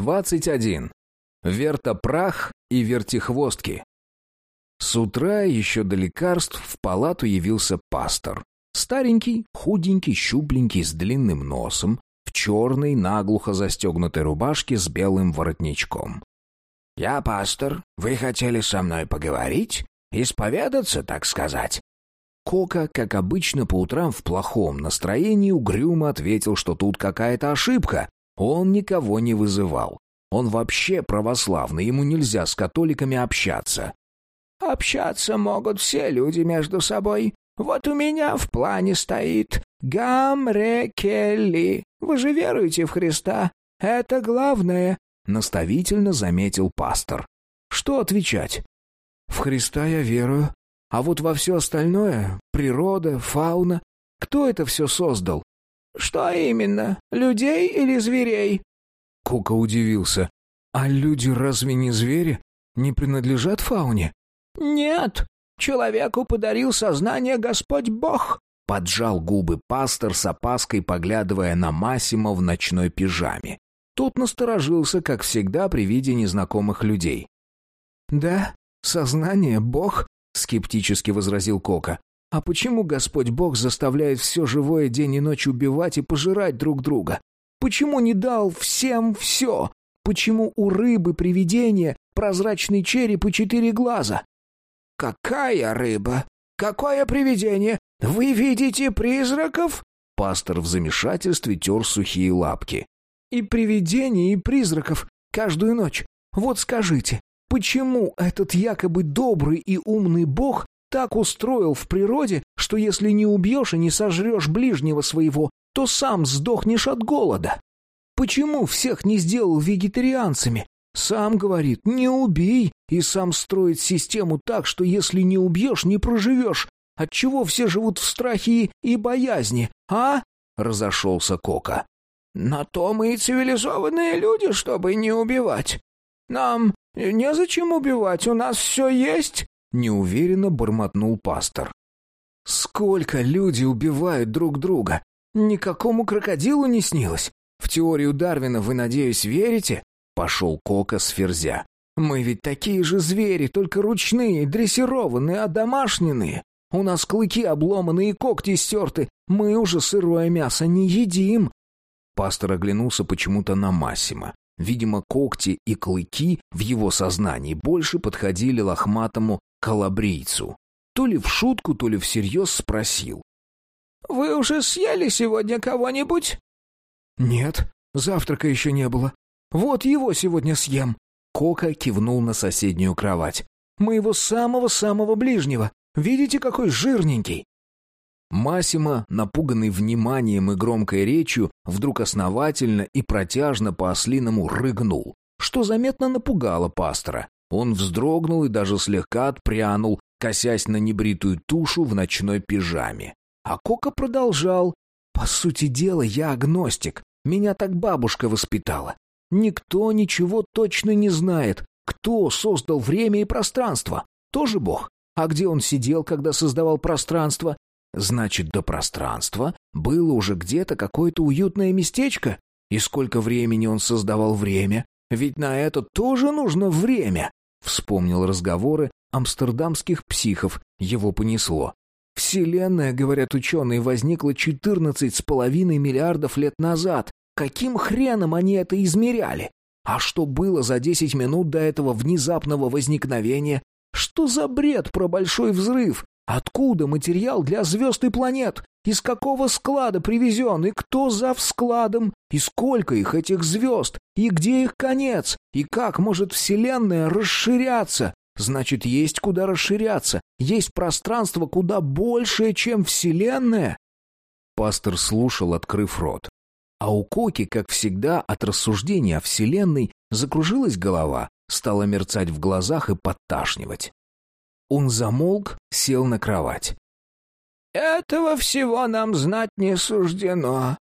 21. Вертопрах и вертихвостки. С утра еще до лекарств в палату явился пастор. Старенький, худенький, щупленький, с длинным носом, в черной, наглухо застегнутой рубашке с белым воротничком. «Я пастор. Вы хотели со мной поговорить? Исповедаться, так сказать?» Кока, как обычно, по утрам в плохом настроении угрюмо ответил, что тут какая-то ошибка. Он никого не вызывал. Он вообще православный, ему нельзя с католиками общаться. «Общаться могут все люди между собой. Вот у меня в плане стоит Гамрекелли. Вы же веруете в Христа? Это главное», — наставительно заметил пастор. «Что отвечать?» «В Христа я верую. А вот во все остальное — природа, фауна. Кто это все создал?» «Что именно? Людей или зверей?» Кука удивился. «А люди разве не звери? Не принадлежат фауне?» «Нет, человеку подарил сознание Господь Бог», — поджал губы пастор с опаской, поглядывая на Массимо в ночной пижаме. Тот насторожился, как всегда, при виде незнакомых людей. «Да, сознание Бог», — скептически возразил Кока. «А почему Господь Бог заставляет все живое день и ночь убивать и пожирать друг друга? Почему не дал всем все? Почему у рыбы привидения прозрачный череп и четыре глаза? Какая рыба? Какое привидение? Вы видите призраков? Пастор в замешательстве тер сухие лапки. И привидений, и призраков каждую ночь. Вот скажите, почему этот якобы добрый и умный бог так устроил в природе, что если не убьешь и не сожрешь ближнего своего, то сам сдохнешь от голода. Почему всех не сделал вегетарианцами? Сам говорит, не убей, и сам строит систему так, что если не убьешь, не проживешь. Отчего все живут в страхе и боязни, а? Разошелся Кока. На то мы и цивилизованные люди, чтобы не убивать. Нам незачем убивать, у нас все есть, неуверенно бормотнул пастор. Сколько люди убивают друг друга? Никакому крокодилу не снилось. В теорию Дарвина вы, надеюсь, верите? Пошел Кока с ферзя. Мы ведь такие же звери, только ручные, дрессированные, одомашненные. У нас клыки обломаны и когти стерты. Мы уже сырое мясо не едим. Пастор оглянулся почему-то на Массима. Видимо, когти и клыки в его сознании больше подходили лохматому калабрийцу. То ли в шутку, то ли всерьез спросил. «Вы уже съели сегодня кого-нибудь?» «Нет, завтрака еще не было. Вот его сегодня съем». Кока кивнул на соседнюю кровать. «Моего самого-самого ближнего. Видите, какой жирненький?» Масима, напуганный вниманием и громкой речью, вдруг основательно и протяжно по-ослиному рыгнул, что заметно напугало пастора. Он вздрогнул и даже слегка отпрянул, косясь на небритую тушу в ночной пижаме. А Кока продолжал. «По сути дела, я агностик. Меня так бабушка воспитала. Никто ничего точно не знает. Кто создал время и пространство? Тоже Бог. А где он сидел, когда создавал пространство? Значит, до пространства было уже где-то какое-то уютное местечко? И сколько времени он создавал время? Ведь на это тоже нужно время. Вспомнил разговоры амстердамских психов, его понесло. Вселенная, говорят ученые, возникла четырнадцать с половиной миллиардов лет назад. Каким хреном они это измеряли? А что было за десять минут до этого внезапного возникновения? Что за бред про большой взрыв? Откуда материал для звезд и планет? Из какого склада привезен? И кто за складом? И сколько их, этих звезд? И где их конец? И как может Вселенная расширяться? Значит, есть куда расширяться. Есть пространство куда большее, чем Вселенная. Пастор слушал, открыв рот. А у Коки, как всегда, от рассуждения о Вселенной закружилась голова, стала мерцать в глазах и подташнивать. Он замолк, сел на кровать. «Этого всего нам знать не суждено.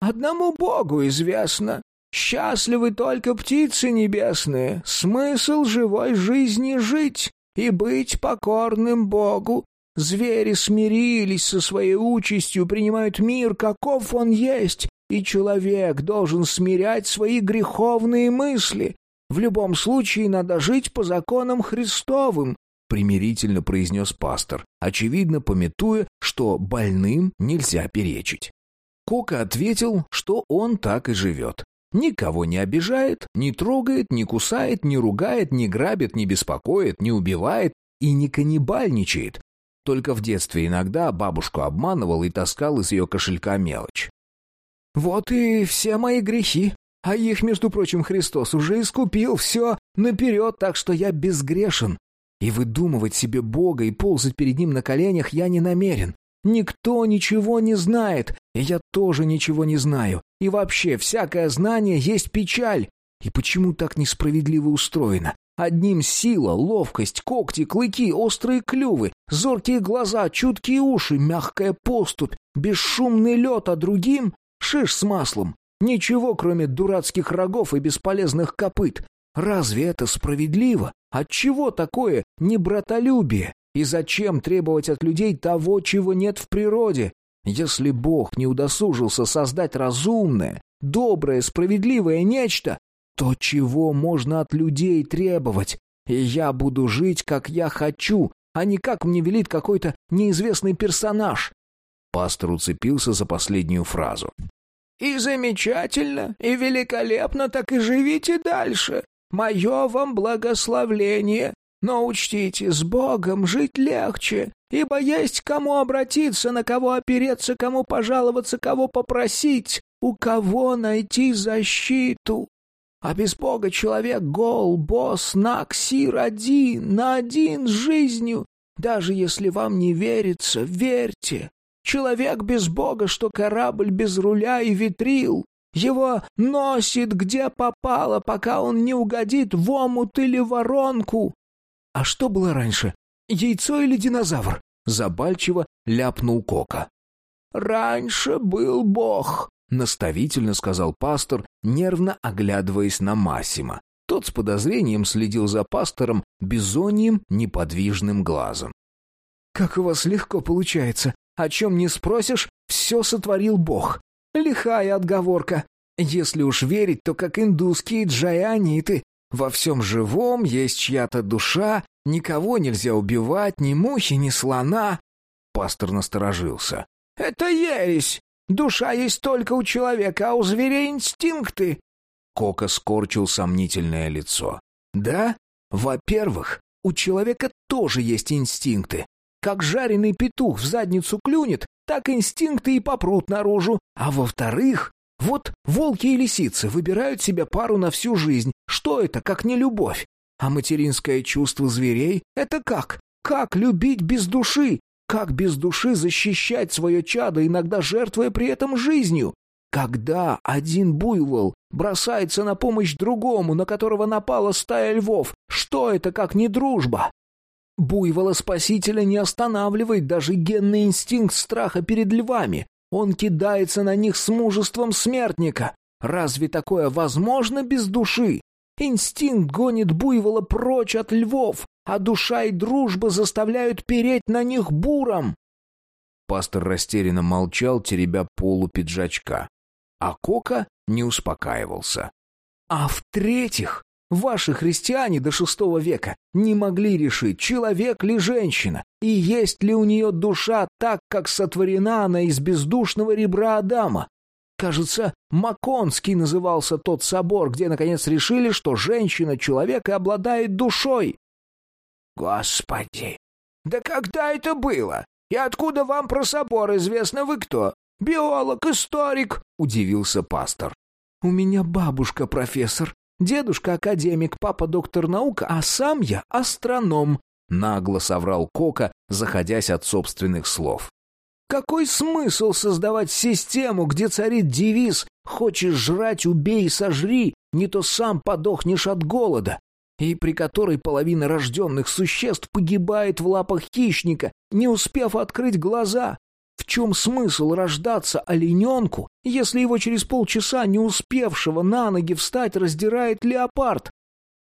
Одному Богу известно, Счастливы только птицы небесные, смысл живой жизни жить и быть покорным Богу. Звери смирились со своей участью, принимают мир, каков он есть, и человек должен смирять свои греховные мысли. В любом случае надо жить по законам Христовым, примирительно произнес пастор, очевидно пометуя, что больным нельзя перечить. Кока ответил, что он так и живет. Никого не обижает, не трогает, не кусает, не ругает, не грабит, не беспокоит, не убивает и не каннибальничает. Только в детстве иногда бабушку обманывал и таскал из ее кошелька мелочь. «Вот и все мои грехи, а их, между прочим, Христос уже искупил все наперед, так что я безгрешен. И выдумывать себе Бога и ползать перед Ним на коленях я не намерен. Никто ничего не знает, и я тоже ничего не знаю. И вообще, всякое знание есть печаль. И почему так несправедливо устроено? Одним сила, ловкость, когти, клыки, острые клювы, зоркие глаза, чуткие уши, мягкая поступь, бесшумный лед, а другим — шиш с маслом. Ничего, кроме дурацких рогов и бесполезных копыт. Разве это справедливо? Отчего такое небратолюбие? И зачем требовать от людей того, чего нет в природе? Если Бог не удосужился создать разумное, доброе, справедливое нечто, то чего можно от людей требовать? И я буду жить, как я хочу, а не как мне велит какой-то неизвестный персонаж. Пастор уцепился за последнюю фразу. «И замечательно, и великолепно, так и живите дальше. Мое вам благословление. Но учтите, с Богом жить легче, ибо есть кому обратиться, на кого опереться, кому пожаловаться, кого попросить, у кого найти защиту. А без Бога человек гол, босс, наг, сир один, на один с жизнью. Даже если вам не верится, верьте. Человек без Бога, что корабль без руля и ветрил. Его носит где попало, пока он не угодит в омут или воронку. А что было раньше, яйцо или динозавр? Забальчиво ляпнул Кока. Раньше был Бог, наставительно сказал пастор, нервно оглядываясь на Массима. Тот с подозрением следил за пастором бизоньим неподвижным глазом. «Как у вас легко получается. О чем не спросишь, все сотворил Бог. Лихая отговорка. Если уж верить, то как индусские джайаниты. Во всем живом есть чья-то душа, никого нельзя убивать, ни мухи, ни слона. Пастор насторожился. «Это ересь! Душа есть только у человека, а у зверей инстинкты!» Кока скорчил сомнительное лицо. «Да? Во-первых, у человека тоже есть инстинкты. Как жареный петух в задницу клюнет, так инстинкты и попрут наружу. А во-вторых, вот волки и лисицы выбирают себе пару на всю жизнь. Что это, как не любовь? А материнское чувство зверей — это как? Как любить без души? Как без души защищать свое чадо, иногда жертвуя при этом жизнью? Когда один буйвол бросается на помощь другому, на которого напала стая львов, что это, как не дружба? Буйвола-спасителя не останавливает даже генный инстинкт страха перед львами. Он кидается на них с мужеством смертника. Разве такое возможно без души? Инстинкт гонит буйвола прочь от львов, а душа и дружба заставляют переть на них буром. Пастор растерянно молчал, теребя полу пиджачка. А Кока не успокаивался. А в-третьих, Ваши христиане до шестого века не могли решить, человек ли женщина, и есть ли у нее душа так, как сотворена она из бездушного ребра Адама. Кажется, Маконский назывался тот собор, где наконец решили, что женщина-человек и обладает душой. Господи! Да когда это было? И откуда вам про собор известно вы кто? Биолог, историк? Удивился пастор. У меня бабушка профессор, Дедушка академик, папа доктор наук, а сам я астроном», — нагло соврал Кока, заходясь от собственных слов. «Какой смысл создавать систему, где царит девиз «Хочешь жрать, убей и сожри, не то сам подохнешь от голода», и при которой половина рожденных существ погибает в лапах хищника, не успев открыть глаза? В чем смысл рождаться олененку, если его через полчаса, не успевшего на ноги встать, раздирает леопард?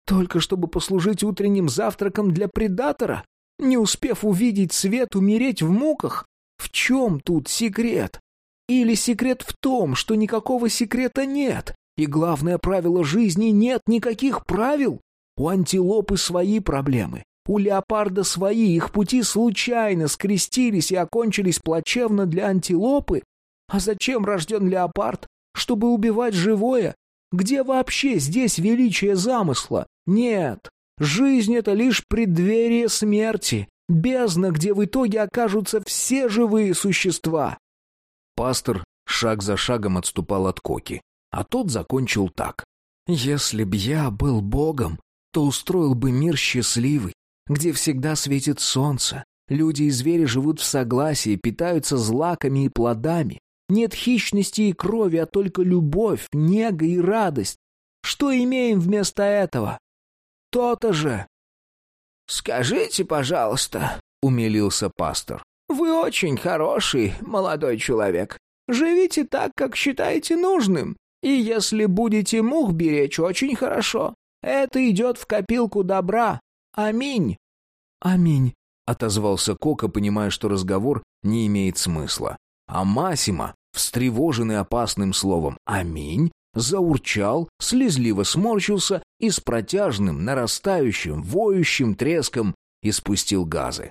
Только чтобы послужить утренним завтраком для предатора? Не успев увидеть свет, умереть в муках? В чем тут секрет? Или секрет в том, что никакого секрета нет, и главное правило жизни нет никаких правил? У антилопы свои проблемы, у леопарда свои, их пути случайно скрестились и окончились плачевно для антилопы. А зачем рожден леопард? Чтобы убивать живое? Где вообще здесь величие замысла? Нет, жизнь — это лишь преддверие смерти, бездна, где в итоге окажутся все живые существа. Пастор шаг за шагом отступал от Коки, а тот закончил так. «Если б я был богом, то устроил бы мир счастливый, где всегда светит солнце, люди и звери живут в согласии, питаются злаками и плодами, нет хищности и крови, а только любовь, нега и радость. Что имеем вместо этого? То-то же. «Скажите, пожалуйста», — умилился пастор, — «вы очень хороший молодой человек. Живите так, как считаете нужным, и если будете мух беречь, очень хорошо. Это идет в копилку добра. Аминь». «Аминь», — отозвался Кока, понимая, что разговор не имеет смысла. А Масима, встревоженный опасным словом «Аминь», заурчал, слезливо сморщился и с протяжным, нарастающим, воющим треском испустил газы.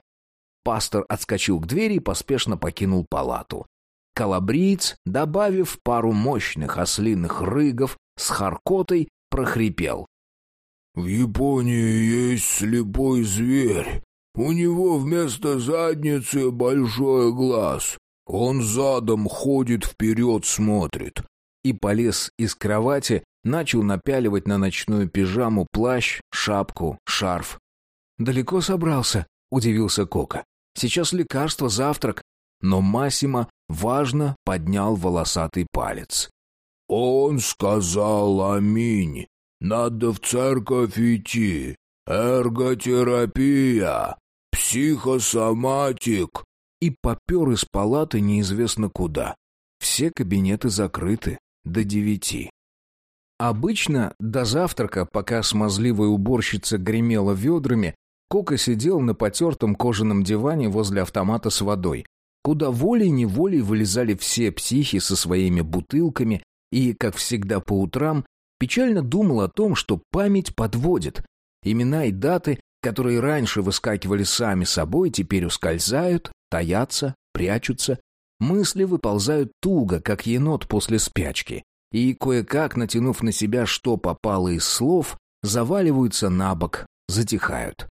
Пастор отскочил к двери и поспешно покинул палату. Калабриец, добавив пару мощных ослиных рыгов с харкотой, прохрипел. «В Японии есть слепой зверь. У него вместо задницы большой глаз. Он задом ходит вперед, смотрит и полез из кровати, начал напяливать на ночную пижаму плащ, шапку, шарф. «Далеко собрался?» — удивился Кока. «Сейчас лекарство, завтрак». Но Масима важно поднял волосатый палец. «Он сказал аминь. Надо в церковь идти. Эрготерапия. Психосоматик». И попер из палаты неизвестно куда. Все кабинеты закрыты до девяти. Обычно до завтрака, пока смазливая уборщица гремела ведрами, Кока сидел на потертом кожаном диване возле автомата с водой, куда волей-неволей вылезали все психи со своими бутылками и, как всегда по утрам, печально думал о том, что память подводит. Имена и даты, которые раньше выскакивали сами собой, теперь ускользают, таятся, прячутся, Мысли выползают туго, как енот после спячки, и, кое-как натянув на себя, что попало из слов, заваливаются на бок, затихают.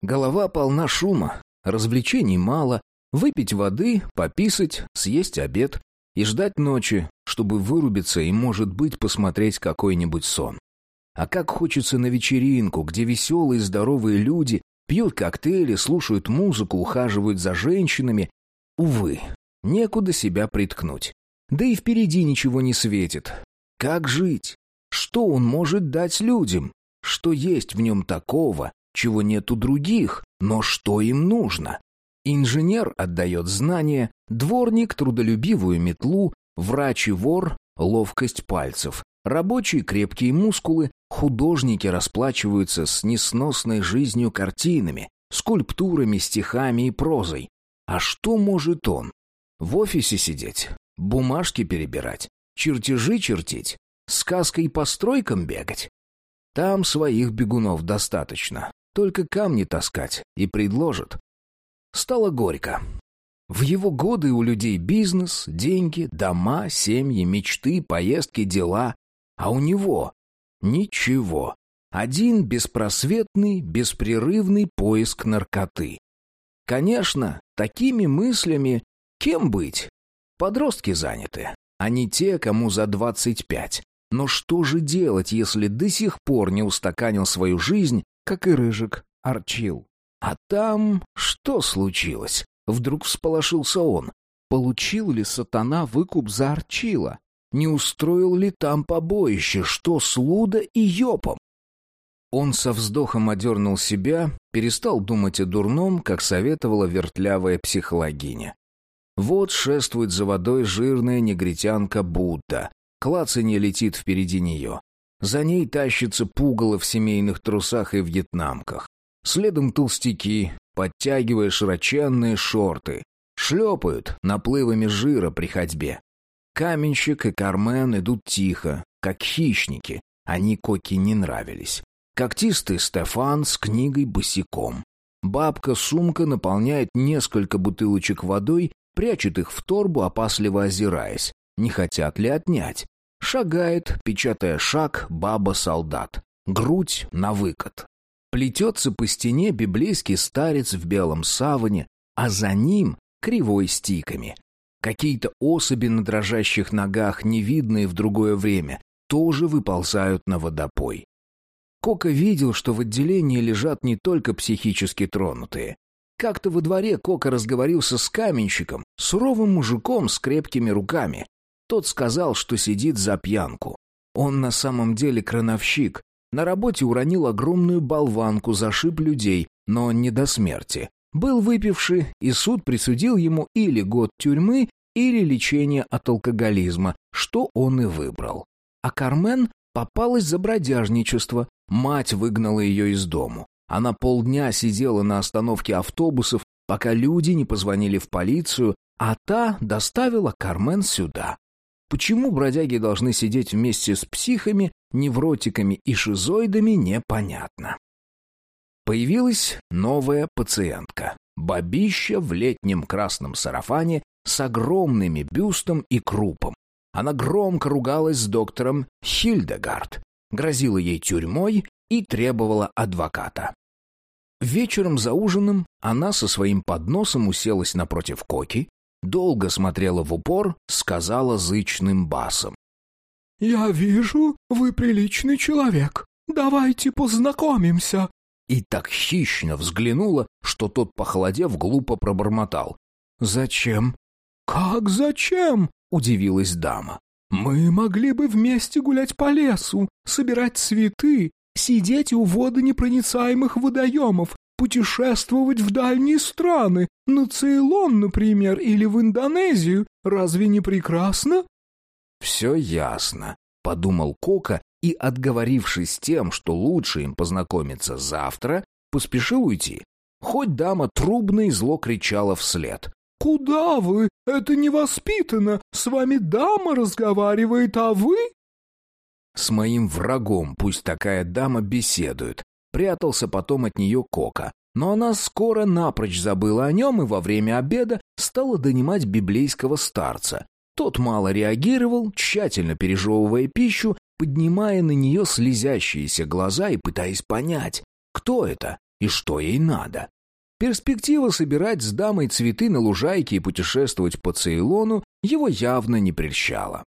Голова полна шума, развлечений мало, выпить воды, пописать, съесть обед и ждать ночи, чтобы вырубиться и, может быть, посмотреть какой-нибудь сон. А как хочется на вечеринку, где веселые здоровые люди пьют коктейли, слушают музыку, ухаживают за женщинами. Увы, Некуда себя приткнуть. Да и впереди ничего не светит. Как жить? Что он может дать людям? Что есть в нем такого, чего нет у других, но что им нужно? Инженер отдает знания, дворник — трудолюбивую метлу, врач и вор — ловкость пальцев, рабочие — крепкие мускулы, художники расплачиваются с несносной жизнью картинами, скульптурами, стихами и прозой. А что может он? В офисе сидеть, бумажки перебирать, чертежи чертить, сказкой по стройкам бегать. Там своих бегунов достаточно, только камни таскать и предложат. Стало горько. В его годы у людей бизнес, деньги, дома, семьи, мечты, поездки, дела. А у него ничего. Один беспросветный, беспрерывный поиск наркоты. Конечно, такими мыслями Кем быть? Подростки заняты. Они те, кому за двадцать пять. Но что же делать, если до сих пор не устаканил свою жизнь, как и Рыжик Арчил? А там что случилось? Вдруг всполошился он. Получил ли сатана выкуп за Арчила? Не устроил ли там побоище, что с Луда и Йопом? Он со вздохом одернул себя, перестал думать о дурном, как советовала вертлявая психологиня. Вот шествует за водой жирная негритянка Будда. Клацанье летит впереди нее. За ней тащится пугало в семейных трусах и вьетнамках. Следом толстяки, подтягивая широченные шорты. Шлепают наплывами жира при ходьбе. Каменщик и Кармен идут тихо, как хищники. Они Коки не нравились. Когтистый Стефан с книгой босиком. Бабка-сумка наполняет несколько бутылочек водой, прячет их в торбу, опасливо озираясь. Не хотят ли отнять? Шагает, печатая шаг, баба-солдат. Грудь на выкат. Плетется по стене библейский старец в белом саване, а за ним кривой стиками. Какие-то особи на дрожащих ногах, невидные в другое время, тоже выползают на водопой. Кока видел, что в отделении лежат не только психически тронутые. Как-то во дворе Кока разговорился с каменщиком, суровым мужиком с крепкими руками. Тот сказал, что сидит за пьянку. Он на самом деле крановщик. На работе уронил огромную болванку, зашиб людей, но не до смерти. Был выпивший, и суд присудил ему или год тюрьмы, или лечение от алкоголизма, что он и выбрал. А Кармен попалась за бродяжничество. Мать выгнала ее из дому. Она полдня сидела на остановке автобусов, пока люди не позвонили в полицию, а та доставила Кармен сюда. Почему бродяги должны сидеть вместе с психами, невротиками и шизоидами, непонятно. Появилась новая пациентка. Бабища в летнем красном сарафане с огромными бюстом и крупом. Она громко ругалась с доктором Хильдегард, грозила ей тюрьмой и требовала адвоката. Вечером за ужином она со своим подносом уселась напротив Коки, долго смотрела в упор, сказала зычным басом. «Я вижу, вы приличный человек. Давайте познакомимся и так хищно взглянула, что тот, похолодев, глупо пробормотал. «Зачем?» «Как зачем?» — удивилась дама. «Мы могли бы вместе гулять по лесу, собирать цветы, сидеть у водонепроницаемых водоемов, путешествовать в дальние страны, на Цейлон, например, или в Индонезию. Разве не прекрасно?» «Все ясно», — подумал Кока и, отговорившись тем, что лучше им познакомиться завтра, поспешил уйти. Хоть дама трубно и зло кричала вслед. «Куда вы? Это невоспитанно! С вами дама разговаривает, а вы...» С моим врагом пусть такая дама беседует. Прятался потом от нее Кока. Но она скоро напрочь забыла о нем и во время обеда стала донимать библейского старца. Тот мало реагировал, тщательно пережевывая пищу поднимая на нее слезящиеся глаза и пытаясь понять, кто это и что ей надо. Перспектива собирать с дамой цветы на лужайке и путешествовать по Цейлону его явно не прельщала.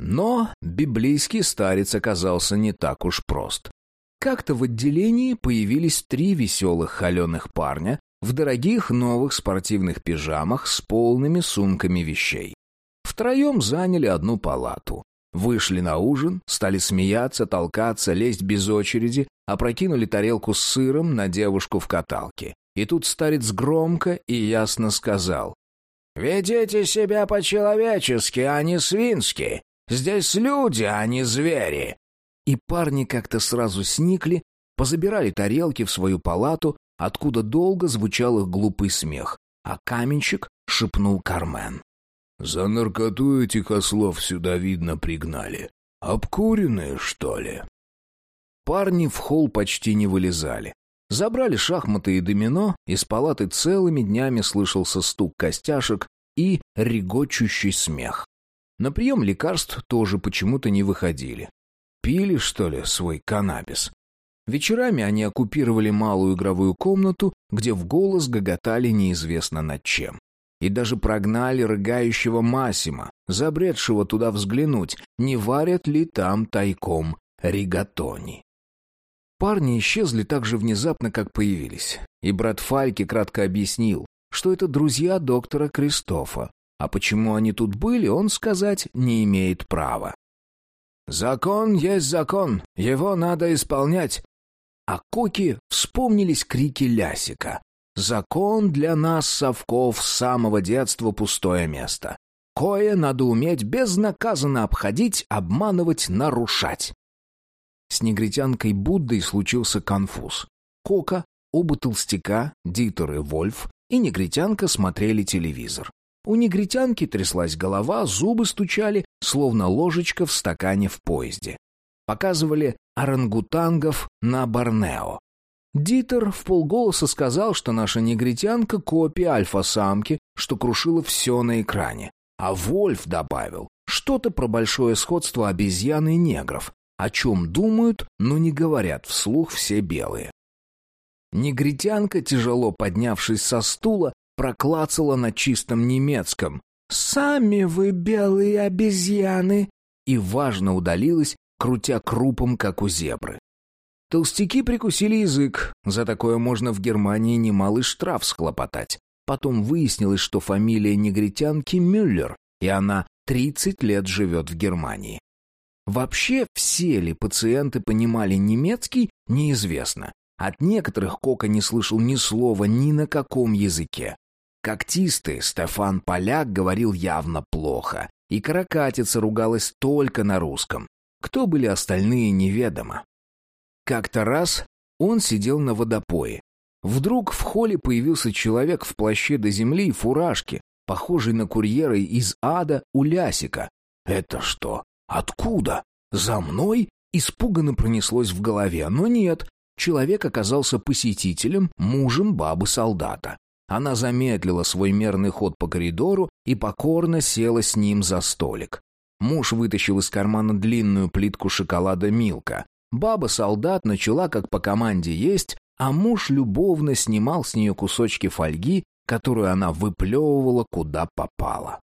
Но библейский старец оказался не так уж прост. Как-то в отделении появились три веселых холеных парня в дорогих новых спортивных пижамах с полными сумками вещей. Втроем заняли одну палату. Вышли на ужин, стали смеяться, толкаться, лезть без очереди, опрокинули тарелку с сыром на девушку в каталке. И тут старец громко и ясно сказал. «Ведите себя по-человечески, а не свински. Здесь люди, а не звери». И парни как-то сразу сникли, позабирали тарелки в свою палату, откуда долго звучал их глупый смех, а каменщик шепнул Кармен. За наркоту этих ослов сюда, видно, пригнали. Обкуренные, что ли?» Парни в холл почти не вылезали. Забрали шахматы и домино, из палаты целыми днями слышался стук костяшек и регочущий смех. На прием лекарств тоже почему-то не выходили. Пили, что ли, свой каннабис? Вечерами они оккупировали малую игровую комнату, где в голос гоготали неизвестно над чем и даже прогнали рыгающего Масима, забредшего туда взглянуть, не варят ли там тайком ригатони. Парни исчезли так же внезапно, как появились, и брат Фальки кратко объяснил, что это друзья доктора Кристофа, а почему они тут были, он сказать не имеет права. «Закон есть закон, его надо исполнять». А Коки вспомнились крики Лясика. Закон для нас, совков, с самого детства пустое место. Кое надо уметь безнаказанно обходить, обманывать, нарушать. С негритянкой Буддой случился конфуз. Кока, оба толстяка, Дитер и Вольф и негритянка смотрели телевизор. У негритянки тряслась голова, зубы стучали, словно ложечка в стакане в поезде. Показывали орангутангов на Борнео. Дитер в полголоса сказал, что наша негритянка — копия альфа-самки, что крушила все на экране. А Вольф добавил что-то про большое сходство обезьян и негров, о чем думают, но не говорят вслух все белые. Негритянка, тяжело поднявшись со стула, проклацала на чистом немецком «Сами вы белые обезьяны!» и важно удалилась, крутя крупом, как у зебры. Толстяки прикусили язык, за такое можно в Германии немалый штраф схлопотать. Потом выяснилось, что фамилия негритянки Мюллер, и она 30 лет живет в Германии. Вообще, все ли пациенты понимали немецкий, неизвестно. От некоторых Кока не слышал ни слова ни на каком языке. Когтистый Стефан Поляк говорил явно плохо, и каракатица ругалась только на русском. Кто были остальные, неведомо. Как-то раз он сидел на водопое. Вдруг в холле появился человек в плаще до земли и фуражке, похожий на курьера из ада у Лясика. «Это что? Откуда? За мной?» Испуганно пронеслось в голове, но нет. Человек оказался посетителем, мужем бабы-солдата. Она замедлила свой мерный ход по коридору и покорно села с ним за столик. Муж вытащил из кармана длинную плитку шоколада «Милка». Баба-солдат начала как по команде есть, а муж любовно снимал с нее кусочки фольги, которую она выплевывала куда попало.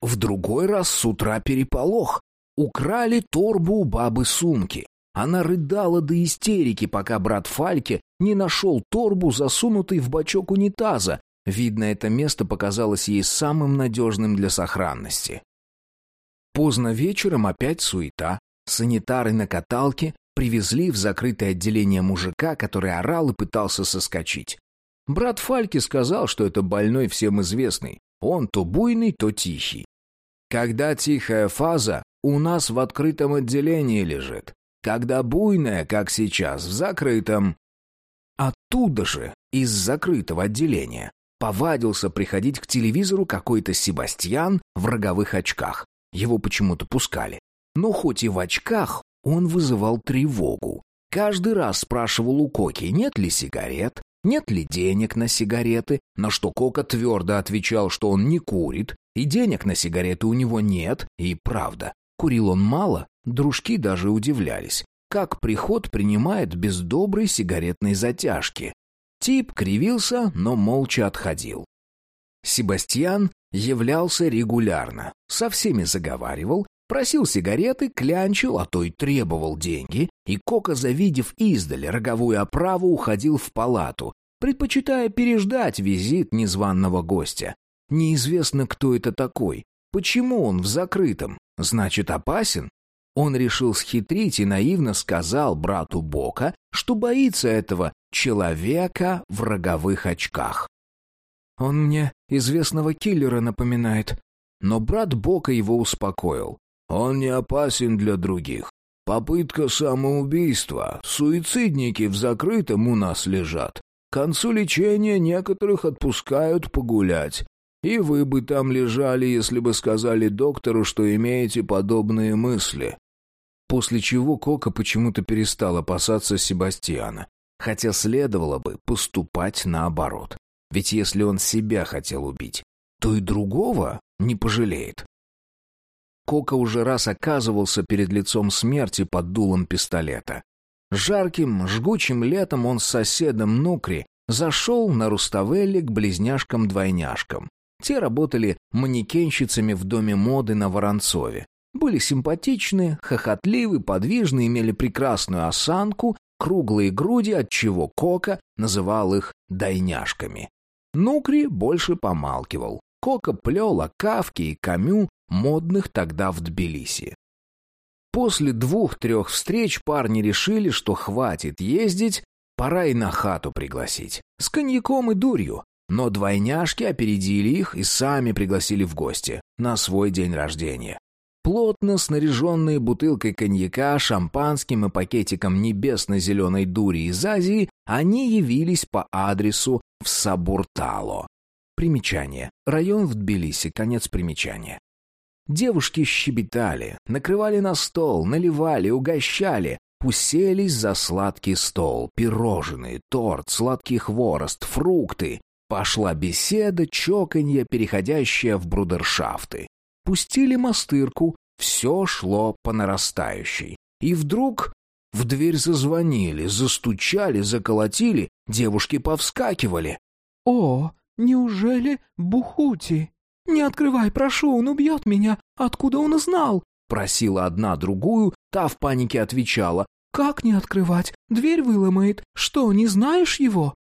В другой раз с утра переполох. Украли торбу у бабы сумки. Она рыдала до истерики, пока брат Фальке не нашел торбу, засунутой в бачок унитаза. Видно, это место показалось ей самым надежным для сохранности. Поздно вечером опять суета. Санитары на каталке привезли в закрытое отделение мужика, который орал и пытался соскочить. Брат Фальки сказал, что это больной всем известный. Он то буйный, то тихий. Когда тихая фаза, у нас в открытом отделении лежит. Когда буйная, как сейчас, в закрытом. Оттуда же, из закрытого отделения, повадился приходить к телевизору какой-то Себастьян в роговых очках. Его почему-то пускали. Но хоть и в очках, он вызывал тревогу. Каждый раз спрашивал у Коки, нет ли сигарет, нет ли денег на сигареты, на что Кока твердо отвечал, что он не курит, и денег на сигареты у него нет, и правда. Курил он мало, дружки даже удивлялись, как приход принимает без доброй сигаретной затяжки. Тип кривился, но молча отходил. Себастьян являлся регулярно, со всеми заговаривал, просил сигареты, клянчил, а то и требовал деньги, и Кока, завидев издали роговую оправу, уходил в палату, предпочитая переждать визит незваного гостя. Неизвестно, кто это такой, почему он в закрытом, значит опасен. Он решил схитрить и наивно сказал брату Бока, что боится этого человека в роговых очках. Он мне известного киллера напоминает. Но брат Бока его успокоил. Он не опасен для других. Попытка самоубийства. Суицидники в закрытом у нас лежат. К концу лечения некоторых отпускают погулять. И вы бы там лежали, если бы сказали доктору, что имеете подобные мысли. После чего Кока почему-то перестал опасаться Себастьяна, хотя следовало бы поступать наоборот. Ведь если он себя хотел убить, то и другого не пожалеет. Кока уже раз оказывался перед лицом смерти под дулом пистолета. Жарким, жгучим летом он с соседом Нукри зашел на Руставелли к близняшкам-двойняшкам. Те работали манекенщицами в доме моды на Воронцове. Были симпатичны, хохотливы, подвижны, имели прекрасную осанку, круглые груди, отчего Кока называл их «дайняшками». Нукри больше помалкивал. Кока плел о Кавке и Камю, модных тогда в Тбилиси. После двух-трех встреч парни решили, что хватит ездить, пора и на хату пригласить. С коньяком и дурью. Но двойняшки опередили их и сами пригласили в гости на свой день рождения. Плотно снаряженные бутылкой коньяка, шампанским и пакетиком небесно-зеленой дури из Азии, они явились по адресу в Сабуртало. Примечание. Район в Тбилиси. Конец примечания. Девушки щебетали, накрывали на стол, наливали, угощали, уселись за сладкий стол, пирожные, торт, сладкий хворост, фрукты. Пошла беседа, чоканье, переходящее в брудершафты. Пустили мастырку, все шло по нарастающей. И вдруг в дверь зазвонили, застучали, заколотили, девушки повскакивали. «О, неужели Бухути?» «Не открывай, прошу, он убьет меня. Откуда он узнал?» Просила одна другую, та в панике отвечала. «Как не открывать? Дверь выломает. Что, не знаешь его?»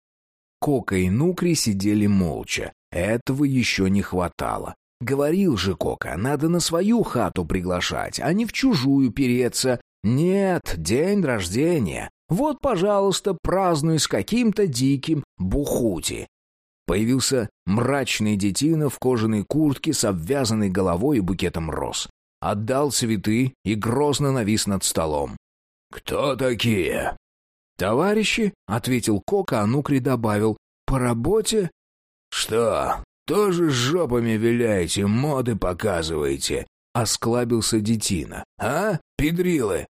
Кока и Нукри сидели молча. Этого еще не хватало. Говорил же Кока, надо на свою хату приглашать, а не в чужую переться. Нет, день рождения. Вот, пожалуйста, празднуй с каким-то диким бухути. Появился мрачный детина в кожаной куртке с обвязанной головой и букетом роз. Отдал цветы и грозно навис над столом. «Кто такие?» «Товарищи», — ответил Кока, а Нукри добавил, «по работе». «Что, тоже с жопами виляете, моды показываете?» — осклабился детина. «А, педрилы?»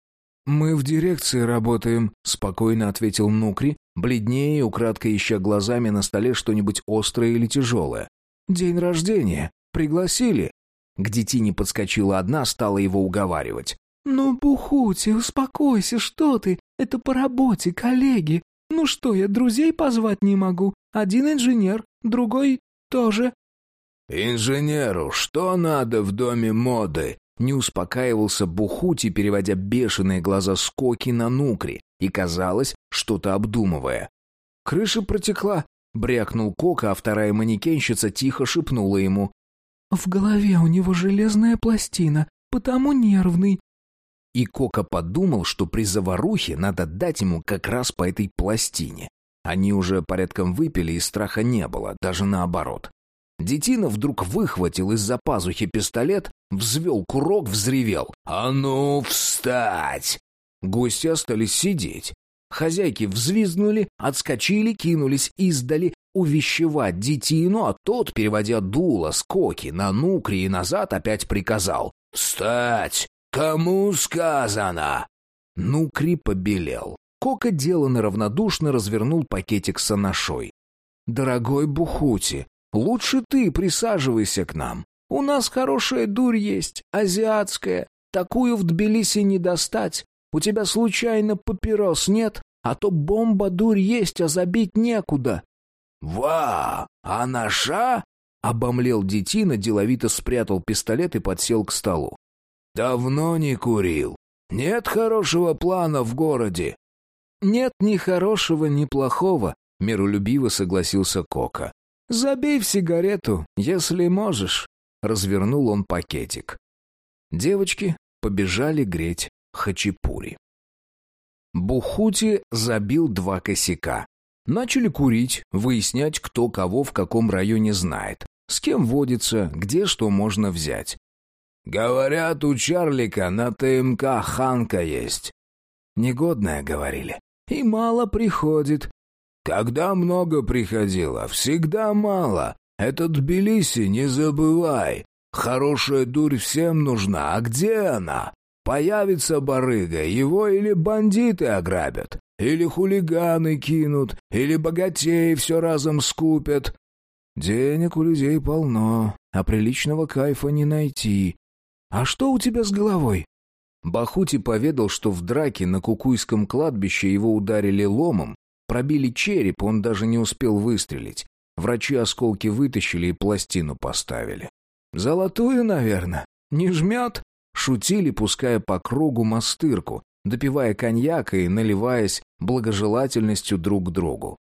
«Мы в дирекции работаем», — спокойно ответил Нукри, бледнее и украдкой ища глазами на столе что-нибудь острое или тяжелое. «День рождения. Пригласили». К детине подскочила одна, стала его уговаривать. «Ну, Бухути, успокойся, что ты? Это по работе, коллеги. Ну что, я друзей позвать не могу. Один инженер, другой тоже». «Инженеру что надо в доме моды?» Не успокаивался Бухути, переводя бешеные глаза скоки на Нукри, и, казалось, что-то обдумывая. «Крыша протекла», — брякнул Кока, а вторая манекенщица тихо шепнула ему. «В голове у него железная пластина, потому нервный». И Кока подумал, что при заварухе надо дать ему как раз по этой пластине. Они уже порядком выпили, и страха не было, даже наоборот. Детина вдруг выхватил из-за пазухи пистолет, взвел курок, взревел. «А ну, встать!» Гости остались сидеть. Хозяйки взвизгнули, отскочили, кинулись издали увещевать детину, а тот, переводя дуло с коки на нукри и назад, опять приказал «Встать! Кому сказано?» Нукри побелел. Кока деланно равнодушно развернул пакетик с анашой. «Дорогой Бухути, лучше ты присаживайся к нам. У нас хорошая дурь есть, азиатская. Такую в Тбилиси не достать. У тебя случайно папирос нет? А то бомба-дурь есть, а забить некуда». «Ва! А наша?» — обомлел детина, деловито спрятал пистолет и подсел к столу. «Давно не курил. Нет хорошего плана в городе». «Нет ни хорошего, ни плохого», — миролюбиво согласился Кока. «Забей в сигарету, если можешь», — развернул он пакетик. Девочки побежали греть хачапури. Бухути забил два косяка. Начали курить, выяснять, кто кого в каком районе знает, с кем водится, где что можно взять. «Говорят, у Чарлика на ТМК Ханка есть». Негодное, говорили. И мало приходит. Когда много приходило, всегда мало. Этот Тбилиси не забывай. Хорошая дурь всем нужна, а где она? Появится барыга, его или бандиты ограбят, или хулиганы кинут, или богатеи все разом скупят. Денег у людей полно, а приличного кайфа не найти. А что у тебя с головой? Бахути поведал, что в драке на Кукуйском кладбище его ударили ломом, пробили череп, он даже не успел выстрелить. Врачи осколки вытащили и пластину поставили. Золотую, наверное. Не жмет? Шутили, пуская по кругу мастырку, допивая коньяк и наливаясь благожелательностью друг к другу.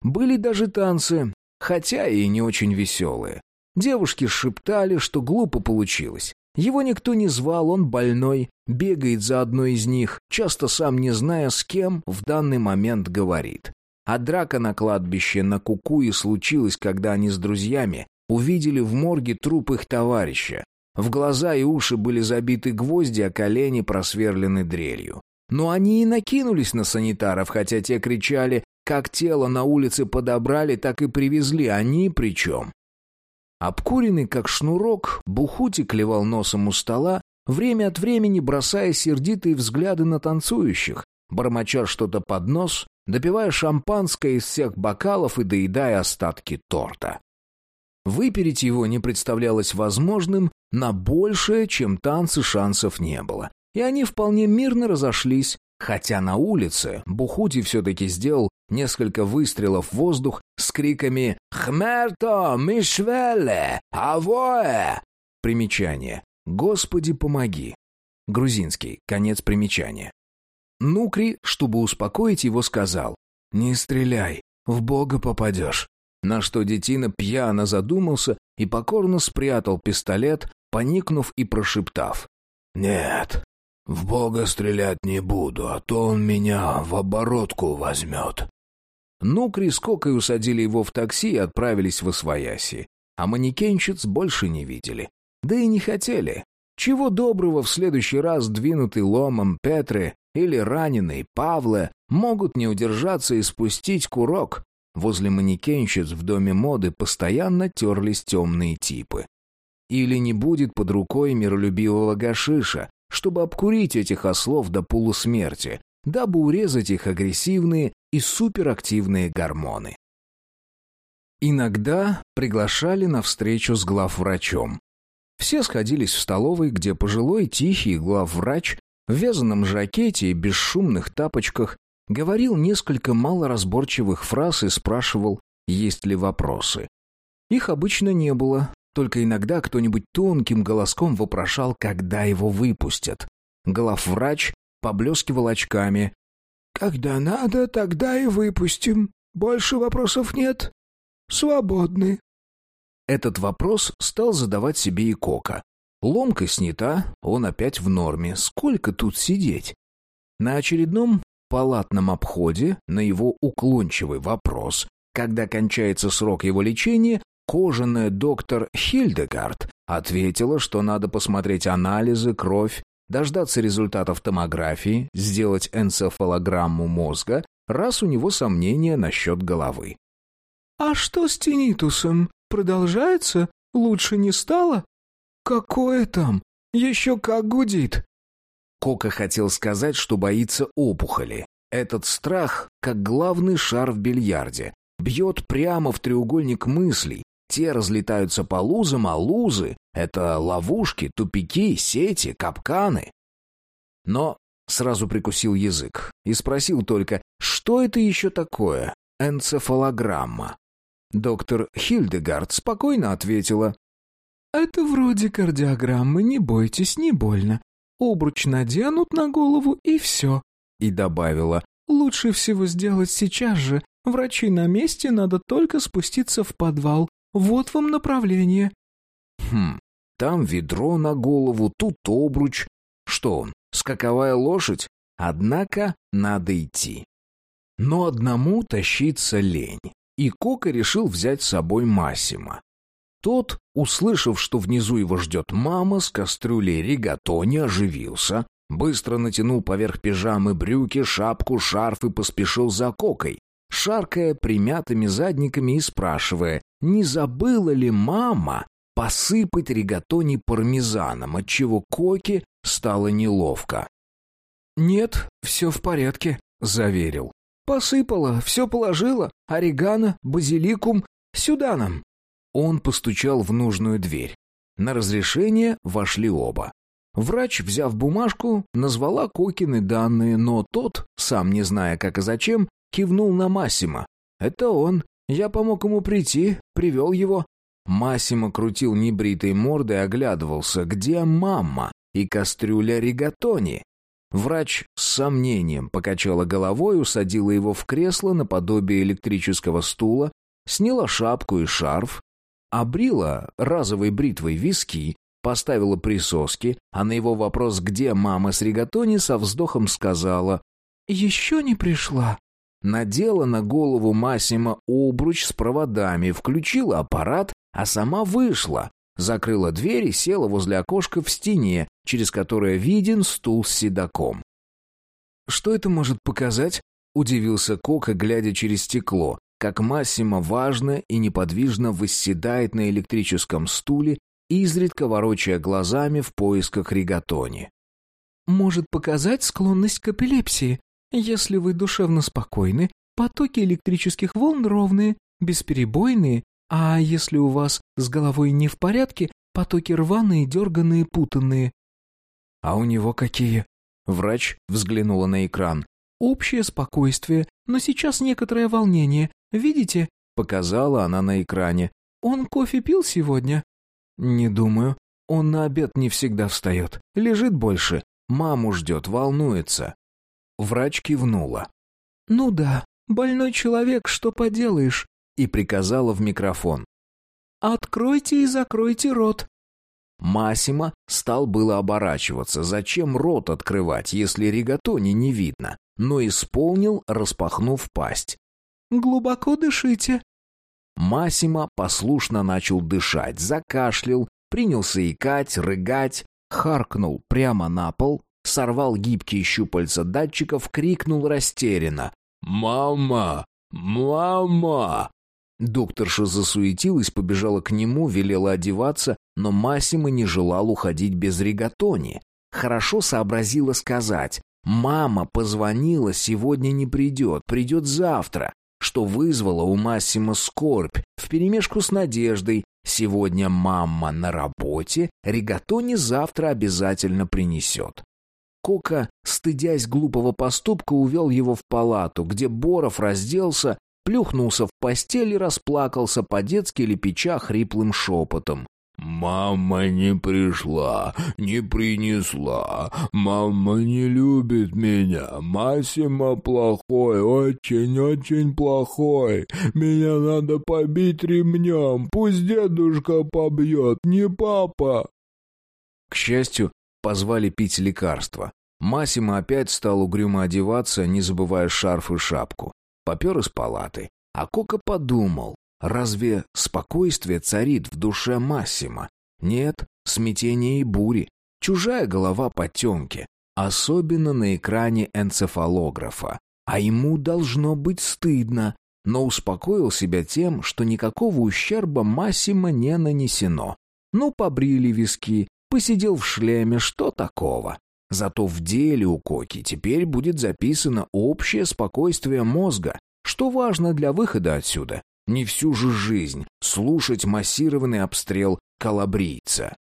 Были даже танцы, хотя и не очень веселые. Девушки шептали, что глупо получилось. Его никто не звал, он больной, бегает за одной из них, часто сам не зная, с кем в данный момент говорит. А драка на кладбище на Кукуе случилась, когда они с друзьями увидели в морге труп их товарища, в глаза и уши были забиты гвозди, а колени просверлены дрелью. Но они и накинулись на санитаров, хотя те кричали, как тело на улице подобрали, так и привезли, они причем. Обкуренный как шнурок, Бухути клевал носом у стола, время от времени бросая сердитые взгляды на танцующих, бормоча что-то под нос, допивая шампанское из всех бокалов и доедая остатки торта. Выпереть его не представлялось возможным, на большее, чем танцы, шансов не было. И они вполне мирно разошлись, хотя на улице Бухути все-таки сделал несколько выстрелов в воздух с криками «Хмерто! Мишвеле! Авоэ!» Примечание. «Господи, помоги!» Грузинский. Конец примечания. Нукри, чтобы успокоить его, сказал «Не стреляй, в Бога попадешь». На что детина пьяно задумался и покорно спрятал пистолет, поникнув и прошептав «Нет, в Бога стрелять не буду, а то он меня в оборотку возьмет». Нукри с Кокой усадили его в такси и отправились в Освояси. А манекенщиц больше не видели. Да и не хотели. Чего доброго в следующий раз двинутый ломом Петры или раненый Павле могут не удержаться и спустить курок. Возле манекенщиц в доме моды постоянно терлись темные типы. Или не будет под рукой миролюбивого гашиша, чтобы обкурить этих ослов до полусмерти, дабы урезать их агрессивные и суперактивные гормоны. Иногда приглашали на встречу с главврачом. Все сходились в столовой, где пожилой тихий главврач в вязаном жакете и бесшумных тапочках говорил несколько малоразборчивых фраз и спрашивал, есть ли вопросы. Их обычно не было, только иногда кто-нибудь тонким голоском вопрошал, когда его выпустят. Главврач поблескивал очками. «Когда надо, тогда и выпустим. Больше вопросов нет. Свободны». Этот вопрос стал задавать себе и Кока. Ломка снята, он опять в норме. Сколько тут сидеть? На очередном палатном обходе на его уклончивый вопрос, когда кончается срок его лечения, кожаная доктор Хильдегард ответила, что надо посмотреть анализы, кровь, дождаться результатов томографии, сделать энцефалограмму мозга, раз у него сомнения насчет головы. «А что с тинитусом? Продолжается? Лучше не стало?» «Какое там? Еще как гудит!» Кока хотел сказать, что боится опухоли. Этот страх, как главный шар в бильярде, бьет прямо в треугольник мыслей. Те разлетаются по лузам, а лузы — это ловушки, тупики, сети, капканы. Но сразу прикусил язык и спросил только, что это еще такое энцефалограмма. Доктор Хильдегард спокойно ответила, «Это вроде кардиограммы, не бойтесь, не больно. Обруч наденут на голову и все». И добавила, «Лучше всего сделать сейчас же. Врачи на месте, надо только спуститься в подвал. Вот вам направление». «Хм, там ведро на голову, тут обруч. Что он, скаковая лошадь? Однако надо идти». Но одному тащиться лень, и Кока решил взять с собой Массима. Тот, услышав, что внизу его ждет мама с кастрюлей ригатони, оживился, быстро натянул поверх пижамы брюки, шапку, шарф и поспешил за кокой, шаркая примятыми задниками и спрашивая, не забыла ли мама посыпать ригатони пармезаном, отчего коке стало неловко. «Нет, все в порядке», — заверил. «Посыпала, все положила, орегано, базиликум, сюда нам». Он постучал в нужную дверь. На разрешение вошли оба. Врач, взяв бумажку, назвала Кокины данные, но тот, сам не зная как и зачем, кивнул на Массима. «Это он. Я помог ему прийти, привел его». Массимо крутил небритой мордой оглядывался, где мама и кастрюля ригатони. Врач с сомнением покачала головой, усадила его в кресло наподобие электрического стула, сняла шапку и шарф, обрила разовой бритвой виски, поставила присоски, а на его вопрос «Где мама с ригатони?» со вздохом сказала «Еще не пришла». Надела на голову Массима обруч с проводами, включила аппарат, а сама вышла, закрыла дверь и села возле окошка в стене, через которое виден стул с седаком. «Что это может показать?» — удивился Кока, глядя через стекло, как Массимо важно и неподвижно восседает на электрическом стуле, изредка ворочая глазами в поисках ригатони. «Может показать склонность к эпилепсии. Если вы душевно спокойны, потоки электрических волн ровные, бесперебойные, а если у вас с головой не в порядке, потоки рваные, дерганные, путанные». «А у него какие?» Врач взглянула на экран. «Общее спокойствие, но сейчас некоторое волнение. Видите?» Показала она на экране. «Он кофе пил сегодня?» «Не думаю. Он на обед не всегда встает. Лежит больше. Маму ждет, волнуется». Врач кивнула. «Ну да, больной человек, что поделаешь?» И приказала в микрофон. «Откройте и закройте рот». Масима стал было оборачиваться. Зачем рот открывать, если ригатони не видно? Но исполнил, распахнув пасть. «Глубоко дышите». Масима послушно начал дышать, закашлял, принялся икать, рыгать, харкнул прямо на пол, сорвал гибкие щупальца датчиков, крикнул растерянно. «Мама! Мама!» Докторша засуетилась, побежала к нему, велела одеваться, но Массимо не желал уходить без ригатони. Хорошо сообразила сказать «Мама позвонила, сегодня не придет, придет завтра», что вызвало у Массима скорбь вперемешку с надеждой «Сегодня мама на работе, ригатони завтра обязательно принесет». Кока, стыдясь глупого поступка, увел его в палату, где Боров разделся, плюхнулся в постель и расплакался по-детски лепеча хриплым шепотом. «Мама не пришла, не принесла. Мама не любит меня. Масима плохой, очень-очень плохой. Меня надо побить ремнем. Пусть дедушка побьет, не папа». К счастью, позвали пить лекарства. Масима опять стал угрюмо одеваться, не забывая шарф и шапку. Попер из палаты. А Кока подумал, разве спокойствие царит в душе Массима? Нет, смятение и бури. Чужая голова потемки. Особенно на экране энцефалографа. А ему должно быть стыдно. Но успокоил себя тем, что никакого ущерба Массима не нанесено. Ну, побрили виски, посидел в шлеме, что такого? Зато в деле у Коки теперь будет записано общее спокойствие мозга, что важно для выхода отсюда. Не всю же жизнь слушать массированный обстрел калабрийца.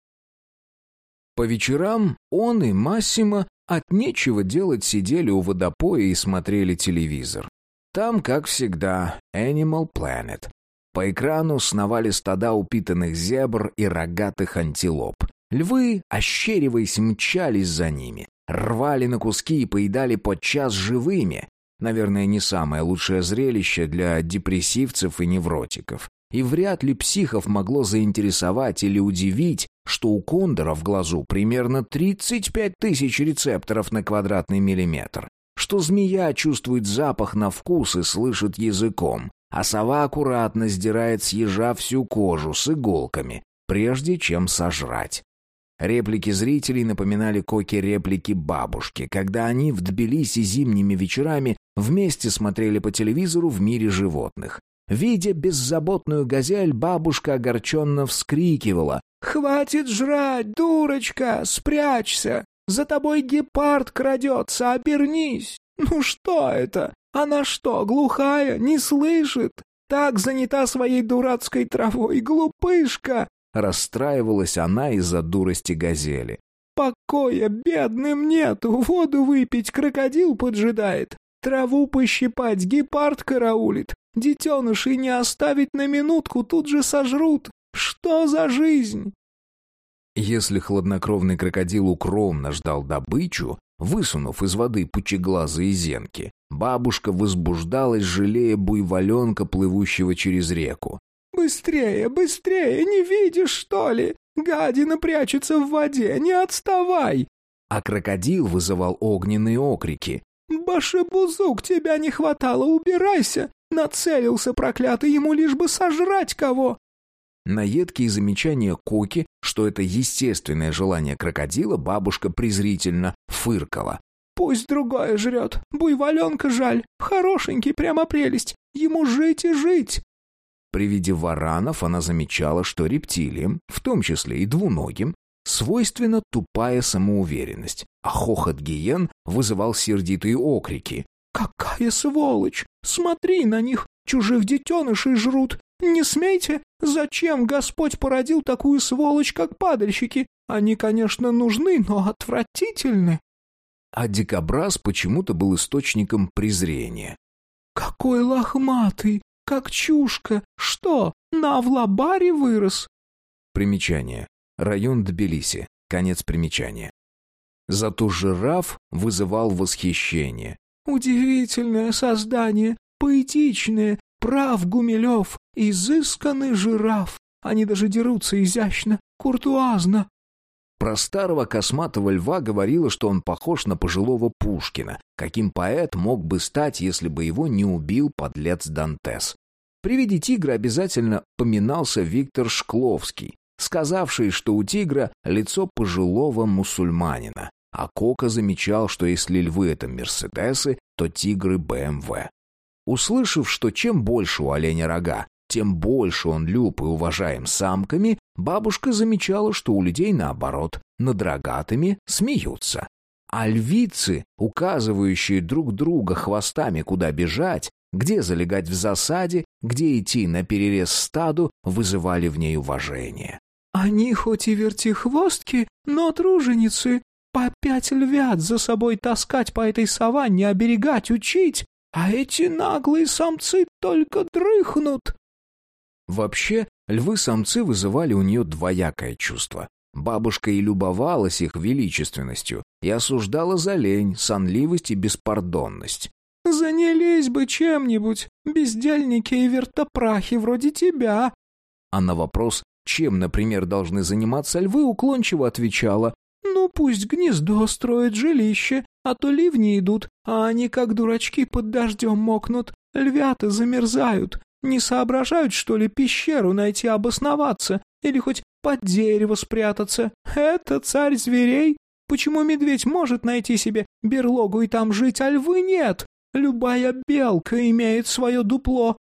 По вечерам он и Массимо от нечего делать сидели у водопоя и смотрели телевизор. Там, как всегда, Animal Planet. По экрану сновали стада упитанных зебр и рогатых антилоп. Львы, ощериваясь, мчались за ними, рвали на куски и поедали подчас живыми. Наверное, не самое лучшее зрелище для депрессивцев и невротиков. И вряд ли психов могло заинтересовать или удивить, что у кондора в глазу примерно 35 тысяч рецепторов на квадратный миллиметр, что змея чувствует запах на вкус и слышит языком, а сова аккуратно сдирает с ежа всю кожу с иголками, прежде чем сожрать. Реплики зрителей напоминали Коке реплики бабушки, когда они в Тбилиси зимними вечерами вместе смотрели по телевизору в мире животных. Видя беззаботную газель, бабушка огорченно вскрикивала. «Хватит жрать, дурочка! Спрячься! За тобой гепард крадется, обернись! Ну что это? Она что, глухая, не слышит? Так занята своей дурацкой травой, глупышка!» Расстраивалась она из-за дурости газели. «Покоя бедным нету, воду выпить крокодил поджидает, траву пощипать гепард караулит, детенышей не оставить на минутку, тут же сожрут. Что за жизнь?» Если хладнокровный крокодил укромно ждал добычу, высунув из воды пучеглазые зенки, бабушка возбуждалась, жалея буйволенка, плывущего через реку. «Быстрее, быстрее, не видишь, что ли? Гадина прячется в воде, не отставай!» А крокодил вызывал огненные окрики. «Башебузук, тебя не хватало, убирайся! Нацелился проклятый ему лишь бы сожрать кого!» На едкие замечания Коки, что это естественное желание крокодила, бабушка презрительно фыркала. Пусть другое жрет. Буйволенка жаль. Хорошенький, прямо прелесть. Ему жить и жить. При виде варанов она замечала, что рептилиям, в том числе и двуногим, свойственна тупая самоуверенность, а хохот гиен вызывал сердитые окрики. «Какая сволочь! Смотри на них! Чужих детенышей жрут! Не смейте! Зачем Господь породил такую сволочь, как падальщики? Они, конечно, нужны, но отвратительны!» А дикобраз почему-то был источником презрения. «Какой лохматый! Как чушка! Что, на Авлабаре вырос?» Примечание. Район Тбилиси. Конец примечания. Зато жираф вызывал восхищение. «Удивительное создание! Поэтичное! Прав Гумилев! Изысканный жираф! Они даже дерутся изящно, куртуазно!» Про старого косматого льва говорила, что он похож на пожилого Пушкина, каким поэт мог бы стать, если бы его не убил подлец Дантес. При виде тигра обязательно поминался Виктор Шкловский, сказавший, что у тигра лицо пожилого мусульманина, а Кока замечал, что если львы — это Мерседесы, то тигры — БМВ. Услышав, что чем больше у оленя рога, тем больше он люб и уважаем самками, бабушка замечала, что у людей наоборот, над рогатыми смеются. А львицы, указывающие друг друга хвостами, куда бежать, где залегать в засаде, где идти на перерез стаду, вызывали в ней уважение. «Они хоть и вертихвостки, но труженицы. По пять львят за собой таскать по этой саванне, оберегать, учить, а эти наглые самцы только дрыхнут». Вообще, львы-самцы вызывали у нее двоякое чувство. Бабушка и любовалась их величественностью, и осуждала за лень, сонливость и беспардонность. «Занялись бы чем-нибудь, бездельники и вертопрахи вроде тебя». А на вопрос, чем, например, должны заниматься львы, уклончиво отвечала, «Ну, пусть гнездо строят жилище, а то ливни идут, а они, как дурачки, под дождем мокнут. Львята замерзают, не соображают, что ли, пещеру найти обосноваться или хоть под дерево спрятаться? Это царь зверей? Почему медведь может найти себе берлогу и там жить, а львы нет? Любая белка имеет свое дупло.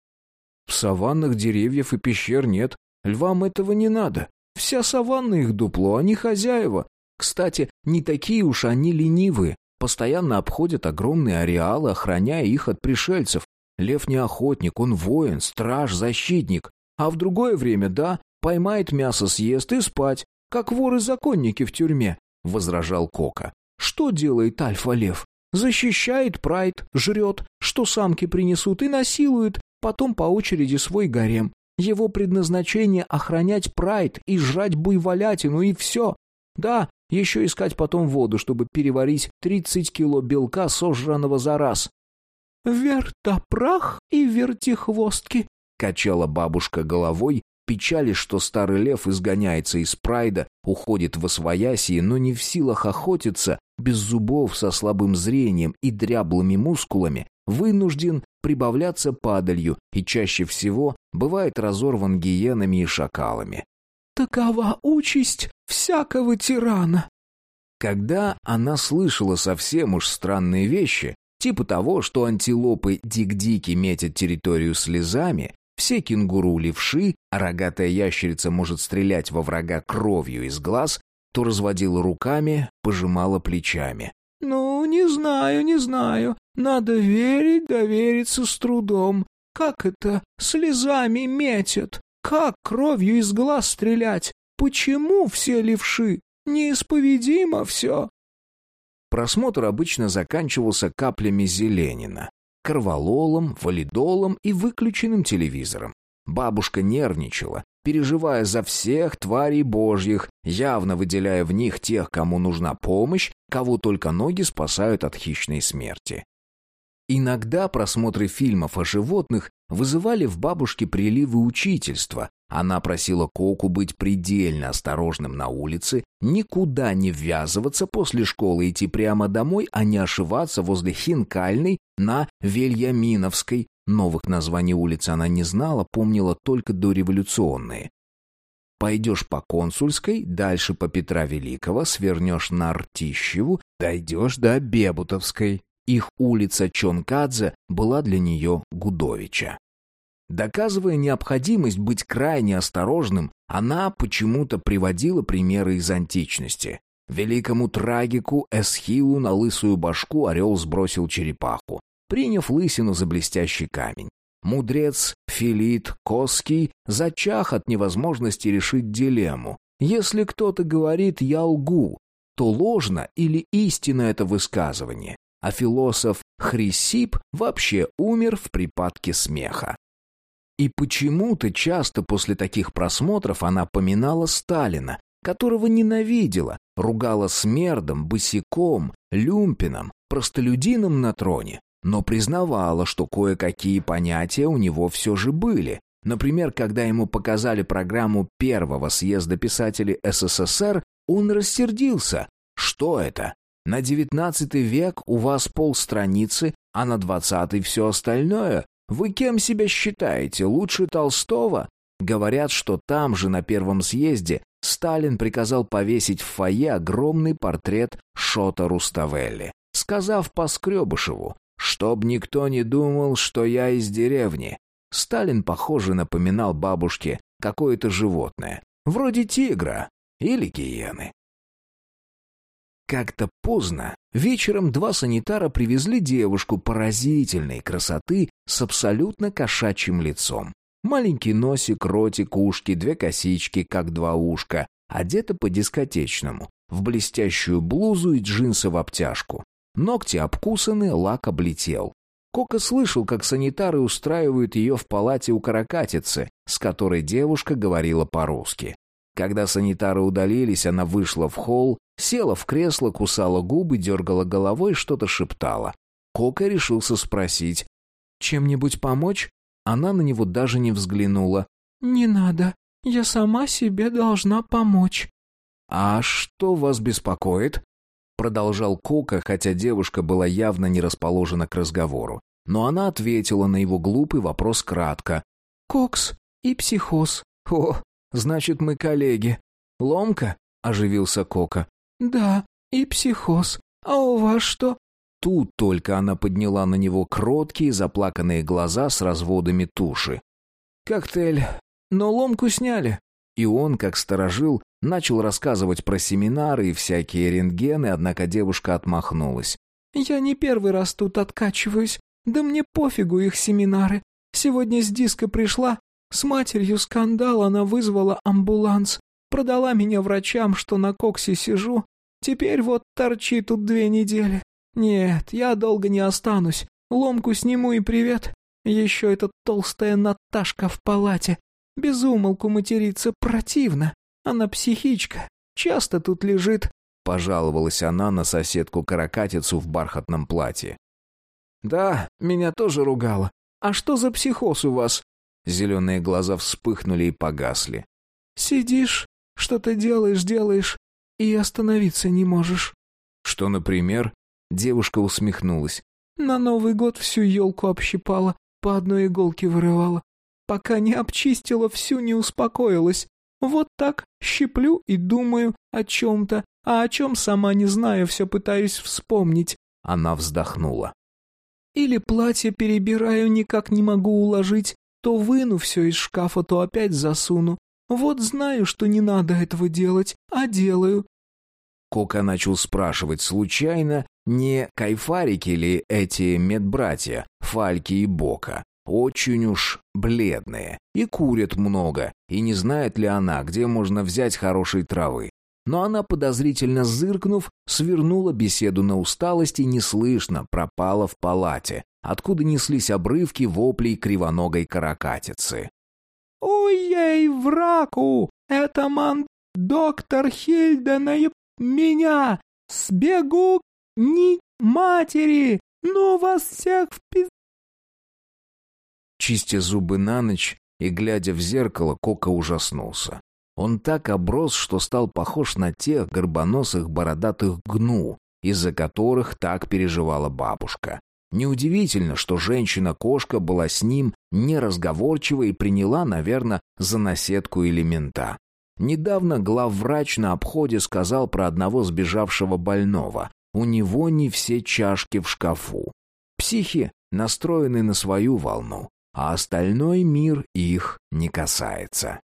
В саваннах деревьев и пещер нет. Львам этого не надо. Вся саванна их дупло, они хозяева. Кстати, не такие уж они ленивые. Постоянно обходят огромные ареалы, охраняя их от пришельцев. Лев не охотник, он воин, страж, защитник. А в другое время, да, поймает мясо, съест и спать, как воры-законники в тюрьме», — возражал Кока. «Что делает альфа-лев? Защищает прайд, жрет, что самки принесут, и насилует, потом по очереди свой гарем. Его предназначение — охранять прайд и жрать буйволятину, и все. Да, еще искать потом воду, чтобы переварить 30 кило белка, сожранного за раз. «Вертопрах и вертихвостки», — качала бабушка головой, печали, что старый лев изгоняется из прайда, уходит в освоясье, но не в силах охотиться, без зубов, со слабым зрением и дряблыми мускулами, вынужден прибавляться падалью и чаще всего бывает разорван гиенами и шакалами. «Такова участь всякого тирана!» Когда она слышала совсем уж странные вещи, Типа того, что антилопы дик-дики метят территорию слезами, все кенгуру-левши, а рогатая ящерица может стрелять во врага кровью из глаз, то разводила руками, пожимала плечами. «Ну, не знаю, не знаю. Надо верить, довериться с трудом. Как это слезами метят? Как кровью из глаз стрелять? Почему все левши? Неисповедимо все. Просмотр обычно заканчивался каплями зеленина, корвалолом, валидолом и выключенным телевизором. Бабушка нервничала, переживая за всех тварей божьих, явно выделяя в них тех, кому нужна помощь, кого только ноги спасают от хищной смерти. Иногда просмотры фильмов о животных вызывали в бабушке приливы учительства, она просила Коку быть предельно осторожным на улице, никуда не ввязываться после школы, идти прямо домой, а не ошиваться возле Хинкальной на Вельяминовской. Новых названий улиц она не знала, помнила только дореволюционные. Пойдешь по Консульской, дальше по Петра Великого, свернешь на Ртищеву, дойдешь до Бебутовской. Их улица Чонкадзе была для нее Гудовича. Доказывая необходимость быть крайне осторожным, она почему-то приводила примеры из античности. Великому трагику Эсхилу на лысую башку орел сбросил черепаху, приняв лысину за блестящий камень. Мудрец Филит Коский зачах от невозможности решить дилемму. Если кто-то говорит «я лгу», то ложно или истинно это высказывание, а философ Хрисип вообще умер в припадке смеха. И почему-то часто после таких просмотров она поминала Сталина, которого ненавидела, ругала смердом, босиком, люмпином, простолюдином на троне, но признавала, что кое-какие понятия у него все же были. Например, когда ему показали программу первого съезда писателей СССР, он рассердился. Что это? На девятнадцатый век у вас полстраницы, а на двадцатый все остальное? Вы кем себя считаете? Лучше Толстого? Говорят, что там же на первом съезде Сталин приказал повесить в фойе огромный портрет Шота Руставелли, сказав Поскребышеву, чтоб никто не думал, что я из деревни. Сталин, похоже, напоминал бабушке какое-то животное, вроде тигра или гиены. Как-то поздно вечером два санитара привезли девушку поразительной красоты с абсолютно кошачьим лицом. Маленький носик, ротик, ушки, две косички, как два ушка, одета по-дискотечному, в блестящую блузу и джинсы в обтяжку. Ногти обкусаны, лак облетел. Кока слышал, как санитары устраивают ее в палате у каракатицы, с которой девушка говорила по-русски. Когда санитары удалились, она вышла в холл, села в кресло, кусала губы, дергала головой, что-то шептала. Кока решился спросить. «Чем-нибудь помочь?» Она на него даже не взглянула. «Не надо. Я сама себе должна помочь». «А что вас беспокоит?» Продолжал Кока, хотя девушка была явно не расположена к разговору. Но она ответила на его глупый вопрос кратко. «Кокс и психоз». «О, значит, мы коллеги. Ломка?» — оживился Кока. «Да, и психоз. А у вас что?» Тут только она подняла на него кроткие, заплаканные глаза с разводами туши. «Коктейль. Но ломку сняли». И он, как сторожил, начал рассказывать про семинары и всякие рентгены, однако девушка отмахнулась. «Я не первый раз тут откачиваюсь. Да мне пофигу их семинары. Сегодня с диска пришла. С матерью скандал она вызвала амбуланс. Продала меня врачам, что на коксе сижу. Теперь вот торчи тут две недели. Нет, я долго не останусь. Ломку сниму и привет. Еще эта толстая Наташка в палате. Безумолку материться противно. Она психичка. Часто тут лежит. Пожаловалась она на соседку-каракатицу в бархатном платье. «Да, меня тоже ругала. А что за психоз у вас?» Зеленые глаза вспыхнули и погасли. «Сидишь, что-то делаешь, делаешь, и остановиться не можешь». «Что, например?» Девушка усмехнулась. «На Новый год всю елку общипала, по одной иголке вырывала. Пока не обчистила, всю не успокоилась. Вот так щиплю и думаю о чем-то, а о чем сама не знаю, все пытаюсь вспомнить». Она вздохнула. «Или платье перебираю, никак не могу уложить, то выну все из шкафа, то опять засуну. Вот знаю, что не надо этого делать, а делаю. Кока начал спрашивать случайно, не кайфарики ли эти медбратья, Фальки и Бока. Очень уж бледные. И курят много. И не знает ли она, где можно взять хорошей травы. Но она, подозрительно зыркнув, свернула беседу на усталость и неслышно пропала в палате, откуда неслись обрывки воплей кривоногой каракатицы. «Ой-ей, враку! Это ман доктор Хильдена и меня! Сбегу ни матери! Ну вас всех в пиз...» Чистя зубы на ночь и глядя в зеркало, Кока ужаснулся. Он так оброс, что стал похож на тех горбоносых бородатых гну, из-за которых так переживала бабушка. Неудивительно, что женщина-кошка была с ним неразговорчива и приняла, наверное, за наседку элемента. Недавно главврач на обходе сказал про одного сбежавшего больного. У него не все чашки в шкафу. Психи настроены на свою волну, а остальной мир их не касается.